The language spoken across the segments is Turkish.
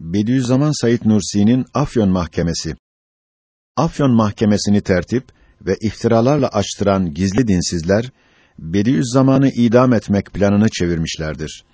Bediüzzaman Said Nursi'nin Afyon Mahkemesi. Afyon Mahkemesini tertip ve iftiralarla açtıran gizli dinsizler Bediüzzaman'ı idam etmek planını çevirmişlerdir.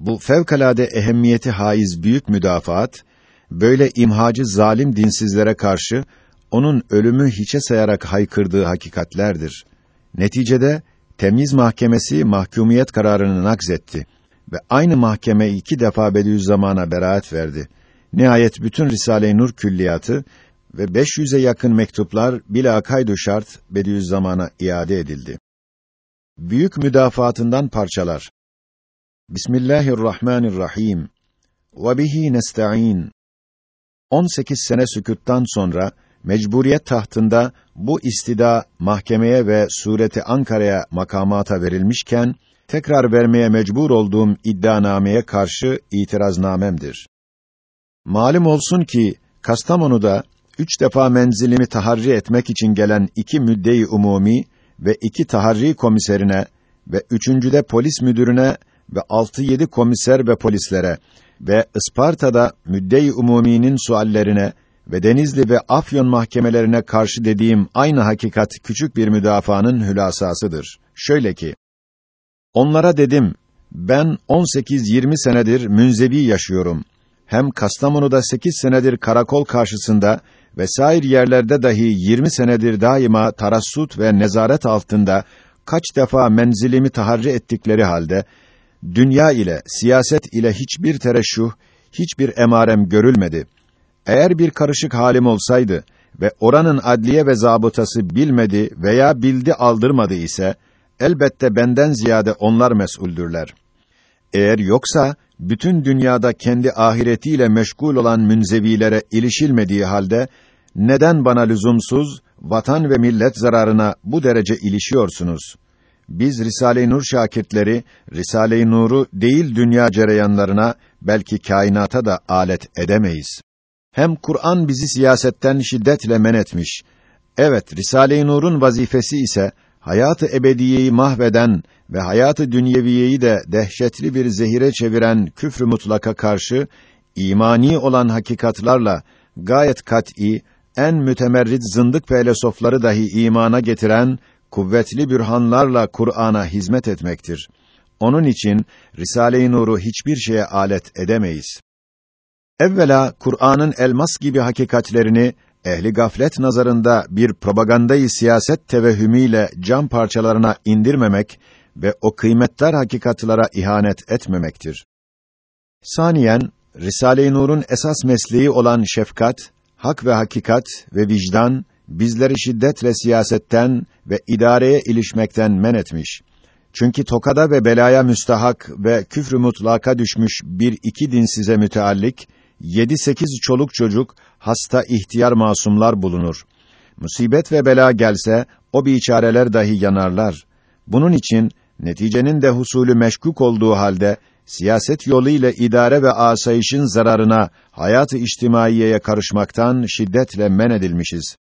Bu fevkalade ehemmiyeti haiz büyük müdafaat böyle imhacı zalim dinsizlere karşı onun ölümü hiçe sayarak haykırdığı hakikatlerdir. Neticede Temiz Mahkemesi mahkumiyet kararını nakzetti ve aynı mahkeme iki defa Bediüzzaman'a beraat verdi. Nihayet bütün Risale-i Nur külliyatı ve 500'e yakın mektuplar bila kaydu şart Bediüzzaman'a iade edildi. Büyük müdafaatından parçalar. Bismillahirrahmanirrahim. Ve bihi nesta'in. 18 sene sükûttan sonra mecburiyet tahtında bu istida mahkemeye ve sureti Ankara'ya makamata verilmişken tekrar vermeye mecbur olduğum iddianameye karşı itiraznamemdir. Malum olsun ki Kastamonu'da üç defa menzilimi taharri etmek için gelen iki müdde-i umumi ve iki taharri komiserine ve üçüncüde polis müdürüne ve altı yedi komiser ve polislere ve Isparta'da müdde-i umuminin suallerine ve Denizli ve Afyon mahkemelerine karşı dediğim aynı hakikat küçük bir müdafaanın hülasasıdır. Şöyle ki, onlara dedim, ben 18-20 senedir münzevi yaşıyorum. Hem Kastamonu'da 8 senedir karakol karşısında vesair yerlerde dahi 20 senedir daima tarassut ve nezaret altında kaç defa menzilimi taharri ettikleri halde dünya ile siyaset ile hiçbir tereşüh, hiçbir emarem görülmedi. Eğer bir karışık halim olsaydı ve oranın adliye ve zabıtası bilmedi veya bildi aldırmadı ise elbette benden ziyade onlar mesuldürler. Eğer yoksa bütün dünyada kendi ahiretiyle meşgul olan münzevilere ilişilmediği halde neden bana lüzumsuz vatan ve millet zararına bu derece ilişiyorsunuz? Biz Risale-i Nur şakirtleri Risale-i Nur'u değil dünya cereyanlarına belki kainata da alet edemeyiz. Hem Kur'an bizi siyasetten şiddetle men etmiş. Evet, Risale-i Nur'un vazifesi ise hayatı ebediyeyi mahveden ve hayatı dünyeviyeyi de dehşetli bir zehire çeviren küfrü mutlaka karşı imani olan hakikatlarla gayet kat'î, en mütemerrit zındık filozofları dahi imana getiren kuvvetli bürhanlarla Kur'an'a hizmet etmektir. Onun için Risale-i Nur'u hiçbir şeye alet edemeyiz. Evvela Kur'an'ın elmas gibi hakikatlerini ehli gaflet nazarında bir propagandayı siyaset tevehhümüyle cam parçalarına indirmemek ve o kıymetler hakikatlara ihanet etmemektir. Saniyen Risale-i Nur'un esas mesleği olan şefkat, hak ve hakikat ve vicdan bizleri şiddetle siyasetten ve idareye ilişmekten men etmiş. Çünkü tokada ve belaya müstahak ve küfrü mutlaka düşmüş bir iki dinsize müteallik yedi sekiz çoluk çocuk, hasta ihtiyar masumlar bulunur. Musibet ve bela gelse, o biçareler dahi yanarlar. Bunun için, neticenin de husulü meşkuk olduğu halde, siyaset yolu ile idare ve asayişin zararına, hayatı içtimaiyeye karışmaktan şiddetle men edilmişiz.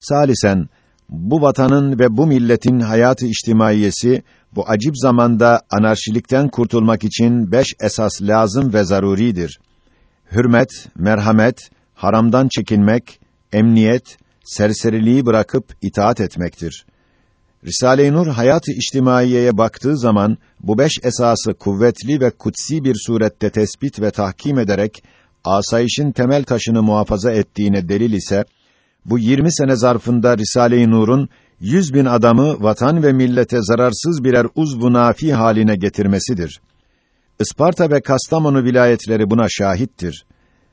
Salisen, bu vatanın ve bu milletin hayatı içtimaiyesi, bu acip zamanda anarşilikten kurtulmak için beş esas lazım ve zaruridir hürmet, merhamet, haramdan çekinmek, emniyet, serseriliği bırakıp itaat etmektir. Risale-i Nur hayat-ı içtimaiyeye baktığı zaman bu beş esası kuvvetli ve kutsi bir surette tespit ve tahkim ederek asayişin temel taşını muhafaza ettiğine delil ise bu 20 sene zarfında Risale-i Nur'un yüz bin adamı vatan ve millete zararsız birer uzvu nafi haline getirmesidir. Isparta ve Kastamonu vilayetleri buna şahittir.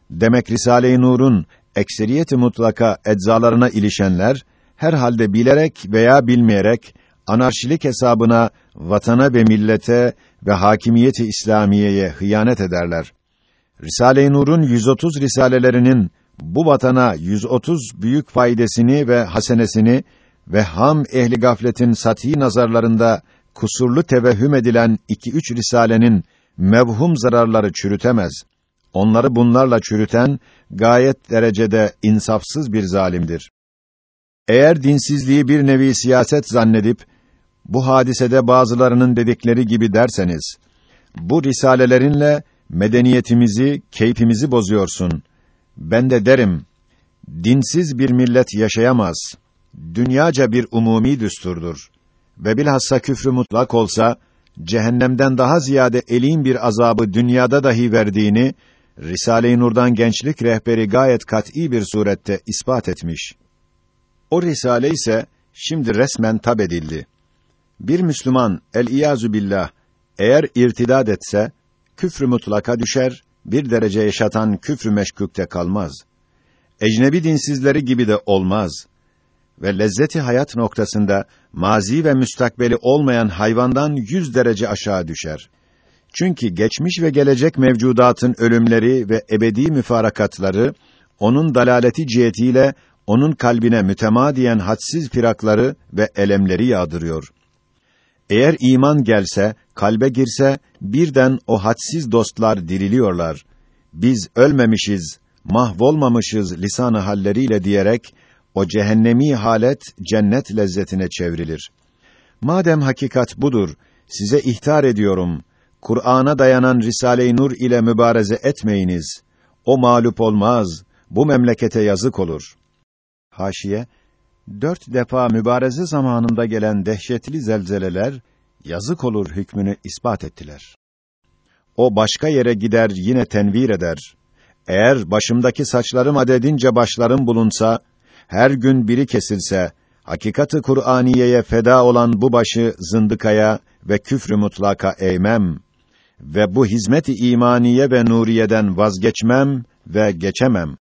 Demek Risale-i Nur'un ekseriyeti mutlaka eczalarına ilişenler herhalde bilerek veya bilmeyerek anarşilik hesabına vatana ve millete ve hakimiyeti İslamiye'ye hıyanet ederler. Risale-i Nur'un 130 risalelerinin bu vatana 130 büyük faydasını ve hasenesini ve ham ehli gafletin sati nazarlarında kusurlu tevehhüm edilen iki üç risalenin mevhum zararları çürütemez. Onları bunlarla çürüten gayet derecede insafsız bir zalimdir. Eğer dinsizliği bir nevi siyaset zannedip bu hadisede bazılarının dedikleri gibi derseniz bu risalelerinle medeniyetimizi, keyfimizi bozuyorsun. Ben de derim, dinsiz bir millet yaşayamaz. Dünyaca bir umumi düsturdur. Ve bilhassa küfrü mutlak olsa, cehennemden daha ziyade elin bir azabı dünyada dahi verdiğini, Risale-i Nur'dan gençlik rehberi gayet kat'î bir surette ispat etmiş. O risale ise şimdi resmen tab edildi. Bir Müslüman el billah eğer irtidad etse küfrü mutlaka düşer, bir derece yaşatan küfrü meşkukte kalmaz. Ecnebi dinsizleri gibi de olmaz. Ve lezzeti hayat noktasında mazi ve müstakbeli olmayan hayvandan yüz derece aşağı düşer. Çünkü geçmiş ve gelecek mevcudatın ölümleri ve ebedi müfarakatları onun dalaleti cihetiyle onun kalbine mütemadiyen hadsiz firakları ve elemleri yağdırıyor. Eğer iman gelse, kalbe girse, birden o hadsiz dostlar diriliyorlar. Biz ölmemişiz, mahvolmamışız lisanı halleriyle diyerek, o cehennemi halet cennet lezzetine çevrilir. Madem hakikat budur, size ihtar ediyorum. Kur'an'a dayanan Risale-i Nur ile mübareze etmeyiniz. O mağlup olmaz. Bu memlekete yazık olur. Haşiye Dört defa mübareze zamanında gelen dehşetli zelzeleler yazık olur hükmünü ispat ettiler. O başka yere gider yine tenvir eder. Eğer başımdaki saçlarım adedince başlarım bulunsa, her gün biri kesilse, hakikati Kur'aniyeye feda olan bu başı zındıkaya ve küfrü mutlaka eğmem ve bu hizmet-i imaniye ve nuriyeden vazgeçmem ve geçemem.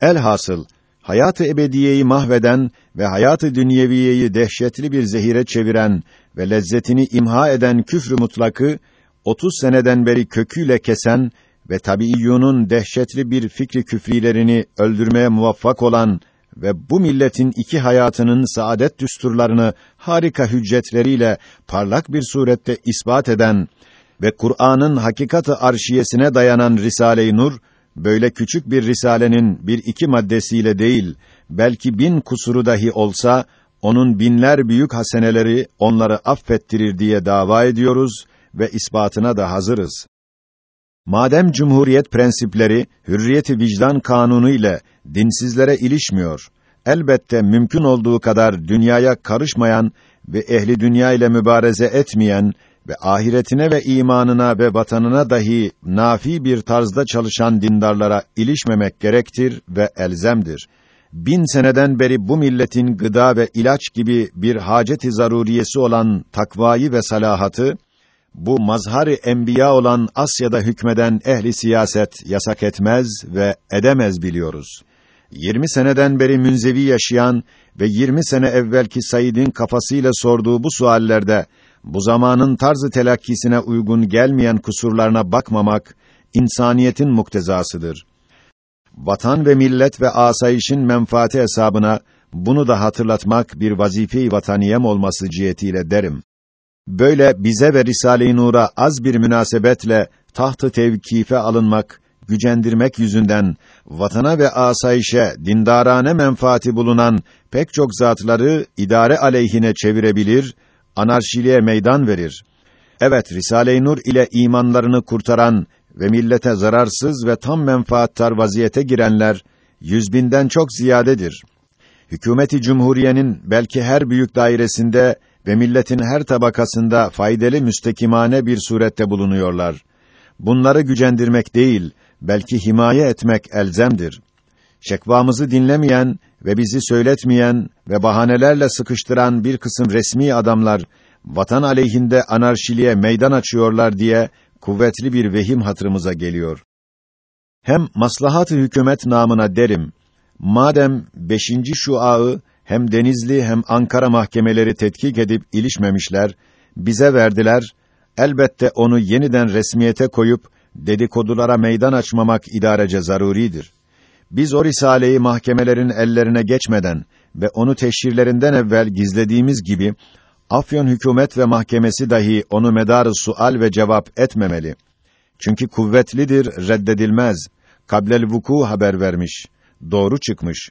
Elhasıl hayatı ebediyeyi mahveden ve hayatı dünyeviyeyi dehşetli bir zehire çeviren ve lezzetini imha eden küfrü mutlakı 30 seneden beri köküyle kesen ve tabiiyyunun dehşetli bir fikri küfrilerini öldürmeye muvaffak olan ve bu milletin iki hayatının saadet düsturlarını harika hüccetleriyle parlak bir surette ispat eden ve Kur'an'ın hakikati arşiyesine dayanan Risale-i Nur böyle küçük bir risalenin bir iki maddesiyle değil, belki bin kusuru dahi olsa, onun binler büyük haseneleri onları affettirir diye dava ediyoruz ve ispatına da hazırız. Madem cumhuriyet prensipleri hürriyeti vicdan kanunu ile dinsizlere ilişmiyor, elbette mümkün olduğu kadar dünyaya karışmayan ve ehli dünya ile mübareze etmeyen ve ahiretine ve imanına ve vatanına dahi nafi bir tarzda çalışan dindarlara ilişmemek gerektir ve elzemdir. Bin seneden beri bu milletin gıda ve ilaç gibi bir hacet-i zaruriyesi olan takvayı ve salahatı, bu mazhar-ı enbiya olan Asya'da hükmeden ehli siyaset yasak etmez ve edemez biliyoruz. 20 seneden beri münzevi yaşayan ve 20 sene evvelki Said'in kafasıyla sorduğu bu suallerde bu zamanın tarzı telakkisine uygun gelmeyen kusurlarına bakmamak insaniyetin muktezasıdır. Vatan ve millet ve asayişin menfaati hesabına bunu da hatırlatmak bir vazife-i vataniyem olması cihetiyle derim. Böyle bize ve Risale-i Nur'a az bir münasebetle tahtı tevkife alınmak, gücendirmek yüzünden vatana ve asayişe dindarane menfaati bulunan pek çok zatları idare aleyhine çevirebilir anarşiliğe meydan verir. Evet, Risale-i Nur ile imanlarını kurtaran ve millete zararsız ve tam menfaattar vaziyete girenler yüz binden çok ziyadedir. Hükümeti Cumhuriye'nin belki her büyük dairesinde ve milletin her tabakasında faydalı müstekimane bir surette bulunuyorlar. Bunları gücendirmek değil, belki himaye etmek elzemdir. Şekvamızı dinlemeyen ve bizi söyletmeyen ve bahanelerle sıkıştıran bir kısım resmi adamlar vatan aleyhinde anarşiliğe meydan açıyorlar diye kuvvetli bir vehim hatırımıza geliyor. Hem maslahat-ı hükümet namına derim. Madem beşinci şuağı hem Denizli hem Ankara mahkemeleri tetkik edip ilişmemişler, bize verdiler. Elbette onu yeniden resmiyete koyup dedikodulara meydan açmamak idarece zaruridir. Biz o risaleyi mahkemelerin ellerine geçmeden ve onu teşhirlerinden evvel gizlediğimiz gibi Afyon hükümet ve mahkemesi dahi onu medarı sual ve cevap etmemeli. Çünkü kuvvetlidir, reddedilmez. Kablel vuku haber vermiş. Doğru çıkmış.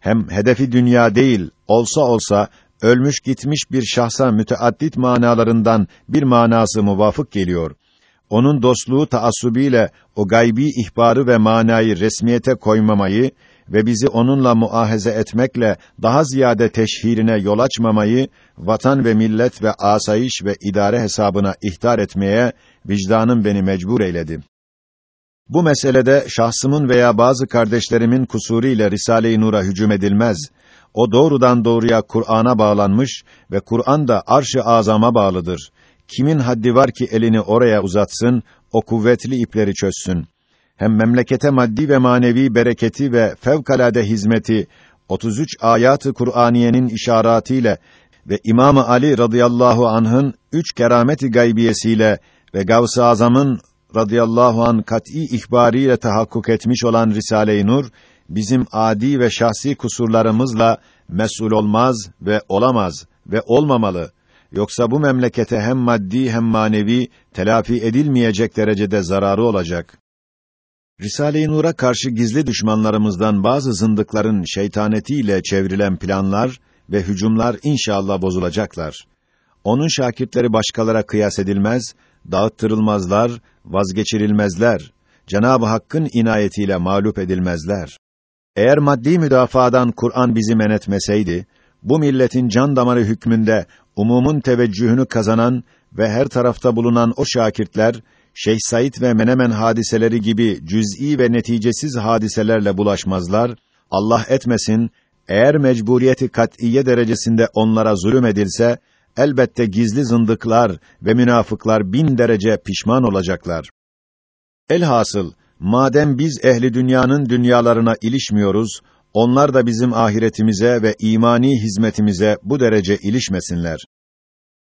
Hem hedefi dünya değil, olsa olsa ölmüş gitmiş bir şahsa müteaddit manalarından bir manası muvafık geliyor. onun dostluğu taassubiyle o gaybi ihbarı ve manayı resmiyete koymamayı ve bizi onunla muahaze etmekle daha ziyade teşhirine yol açmamayı vatan ve millet ve asayiş ve idare hesabına ihtar etmeye vicdanım beni mecbur eyledi. Bu meselede şahsımın veya bazı kardeşlerimin kusuru ile Risale-i Nur'a hücum edilmez. O doğrudan doğruya Kur'an'a bağlanmış ve Kur'an da arş-ı azama bağlıdır. Kimin haddi var ki elini oraya uzatsın, o kuvvetli ipleri çözsün. Hem memlekete maddi ve manevi bereketi ve fevkalade hizmeti 33 ayatı Kur'aniyenin işaretiyle ve İmam Ali radıyallahu anh'ın üç kerameti gaybiyesiyle ve Gavs-ı Azam'ın radıyallahu an kat'î ihbariyle tahakkuk etmiş olan Risale-i Nur bizim adi ve şahsi kusurlarımızla mesul olmaz ve olamaz ve olmamalı. Yoksa bu memlekete hem maddi hem manevi telafi edilmeyecek derecede zararı olacak. Risale-i Nur'a karşı gizli düşmanlarımızdan bazı zındıkların şeytanetiyle çevrilen planlar ve hücumlar inşallah bozulacaklar. Onun şakirtleri başkalara kıyas edilmez, dağıttırılmazlar, vazgeçirilmezler. Cenab-ı Hakk'ın inayetiyle mağlup edilmezler. Eğer maddi müdafadan Kur'an bizi men etmeseydi, bu milletin can damarı hükmünde umumun teveccühünü kazanan ve her tarafta bulunan o şakirtler, Şeyh Said ve Menemen hadiseleri gibi cüz'i ve neticesiz hadiselerle bulaşmazlar, Allah etmesin, eğer mecburiyeti kat'iye derecesinde onlara zulüm edilse, elbette gizli zındıklar ve münafıklar bin derece pişman olacaklar. Elhasıl, madem biz ehli dünyanın dünyalarına ilişmiyoruz, onlar da bizim ahiretimize ve imani hizmetimize bu derece ilişmesinler.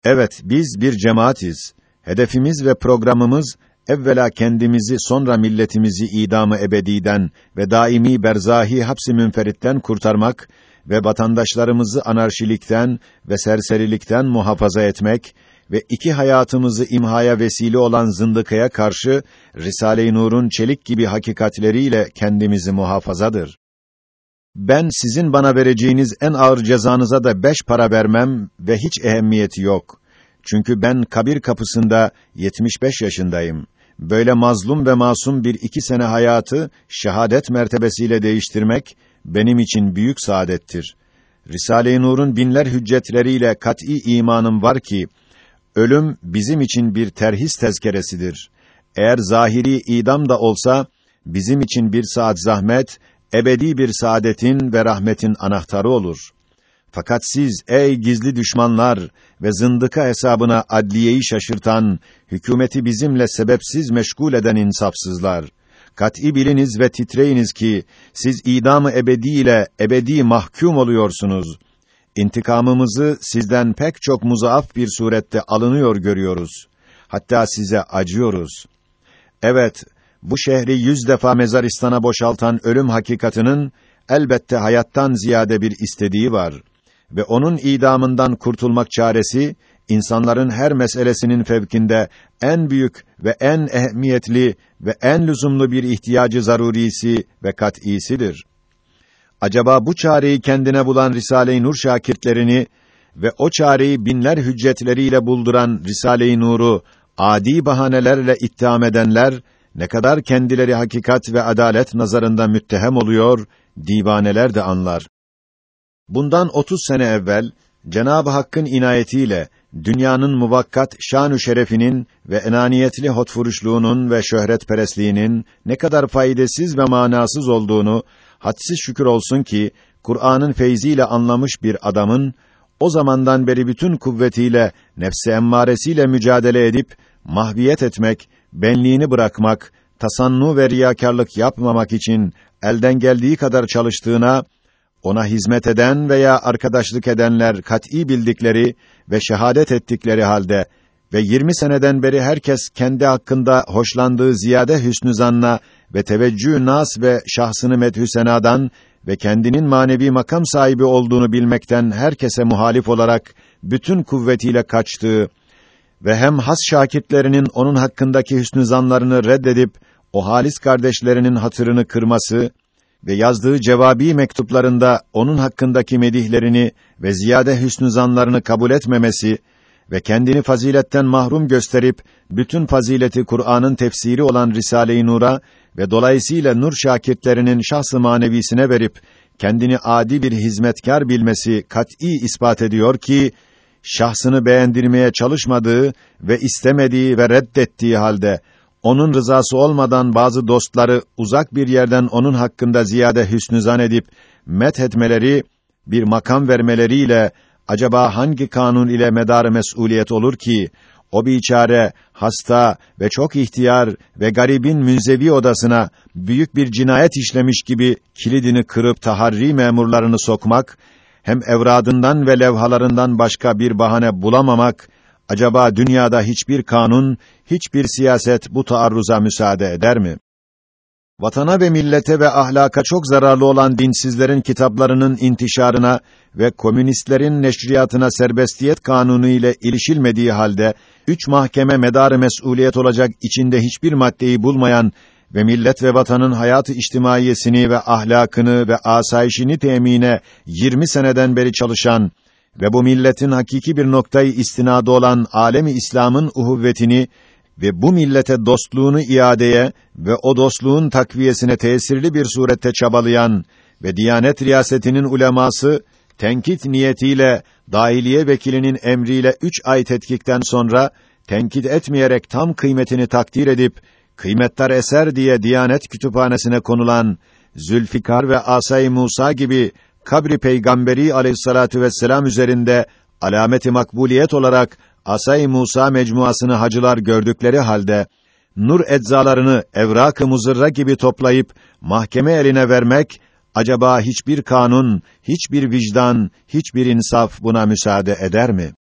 Evet, biz bir cemaatiz. Hedefimiz ve programımız evvela kendimizi sonra milletimizi idamı ebediden ve daimi berzahi hapsi münferitten kurtarmak ve vatandaşlarımızı anarşilikten ve serserilikten muhafaza etmek ve iki hayatımızı imhaya vesile olan zındıkaya karşı Risale-i Nur'un çelik gibi hakikatleriyle kendimizi muhafazadır. Ben sizin bana vereceğiniz en ağır cezanıza da beş para vermem ve hiç ehemmiyeti yok. Çünkü ben kabir kapısında 75 yaşındayım. Böyle mazlum ve masum bir iki sene hayatı şehadet mertebesiyle değiştirmek benim için büyük saadettir. Risale-i Nur'un binler hüccetleriyle kat'î imanım var ki ölüm bizim için bir terhis tezkeresidir. Eğer zahiri idam da olsa bizim için bir saat zahmet ebedi bir saadetin ve rahmetin anahtarı olur. Fakat siz ey gizli düşmanlar ve zındıka hesabına adliyeyi şaşırtan, hükümeti bizimle sebepsiz meşgul eden insafsızlar, kat'î biliniz ve titreyiniz ki siz idamı ebedi ile ebedi mahkum oluyorsunuz. İntikamımızı sizden pek çok muzaaf bir surette alınıyor görüyoruz. Hatta size acıyoruz. Evet, bu şehri yüz defa mezaristana boşaltan ölüm hakikatının elbette hayattan ziyade bir istediği var ve onun idamından kurtulmak çaresi insanların her meselesinin fevkinde en büyük ve en ehemmiyetli ve en lüzumlu bir ihtiyacı zarurisi ve kat'isidir. Acaba bu çareyi kendine bulan Risale-i Nur şakirtlerini ve o çareyi binler hüccetleriyle bulduran Risale-i Nur'u adi bahanelerle ittiham edenler ne kadar kendileri hakikat ve adalet nazarında müttehem oluyor, divaneler de anlar. Bundan 30 sene evvel Cenab-ı Hakk'ın inayetiyle dünyanın muvakkat şan-ı şerefinin ve enaniyetli hotfuruşluğunun ve şöhretperestliğinin ne kadar faydasız ve manasız olduğunu hadsiz şükür olsun ki Kur'an'ın feyziyle anlamış bir adamın o zamandan beri bütün kuvvetiyle nefsi emmaresiyle mücadele edip mahviyet etmek benliğini bırakmak, tasannu ve riyakarlık yapmamak için elden geldiği kadar çalıştığına, ona hizmet eden veya arkadaşlık edenler kat'î bildikleri ve şehadet ettikleri halde ve 20 seneden beri herkes kendi hakkında hoşlandığı ziyade hüsnü zanna ve teveccüh nas ve şahsını medhü senadan ve kendinin manevi makam sahibi olduğunu bilmekten herkese muhalif olarak bütün kuvvetiyle kaçtığı ve hem has şakitlerinin onun hakkındaki hüsnü zanlarını reddedip o halis kardeşlerinin hatırını kırması ve yazdığı cevabi mektuplarında onun hakkındaki medihlerini ve ziyade hüsnü zanlarını kabul etmemesi ve kendini faziletten mahrum gösterip bütün fazileti Kur'an'ın tefsiri olan Risale-i Nur'a ve dolayısıyla nur şakirtlerinin şahs-ı manevisine verip kendini adi bir hizmetkar bilmesi kat'î ispat ediyor ki şahsını beğendirmeye çalışmadığı ve istemediği ve reddettiği halde onun rızası olmadan bazı dostları uzak bir yerden onun hakkında ziyade hüsnü zan edip met etmeleri, bir makam vermeleriyle acaba hangi kanun ile medar mesuliyet olur ki? O biçare hasta ve çok ihtiyar ve garibin münzevi odasına büyük bir cinayet işlemiş gibi kilidini kırıp taharri memurlarını sokmak hem evradından ve levhalarından başka bir bahane bulamamak acaba dünyada hiçbir kanun, hiçbir siyaset bu taarruza müsaade eder mi? Vatana ve millete ve ahlaka çok zararlı olan dinsizlerin kitaplarının intişarına ve komünistlerin neşriyatına serbestiyet kanunu ile ilişilmediği halde üç mahkeme medarı mesuliyet olacak içinde hiçbir maddeyi bulmayan ve millet ve vatanın hayatı içtimaiyesini ve ahlakını ve asayişini temine 20 seneden beri çalışan ve bu milletin hakiki bir noktayı istinadı olan alemi İslam'ın uhuvvetini ve bu millete dostluğunu iadeye ve o dostluğun takviyesine tesirli bir surette çabalayan ve Diyanet riyasetinin uleması tenkit niyetiyle dahiliye vekilinin emriyle üç ay tetkikten sonra tenkit etmeyerek tam kıymetini takdir edip kıymetler eser diye Diyanet kütüphanesine konulan Zülfikar ve Asay Musa gibi kabri peygamberi aleyhissalatu vesselam üzerinde alameti makbuliyet olarak Asay Musa mecmuasını hacılar gördükleri halde nur eczalarını evrak-ı muzırra gibi toplayıp mahkeme eline vermek acaba hiçbir kanun, hiçbir vicdan, hiçbir insaf buna müsaade eder mi?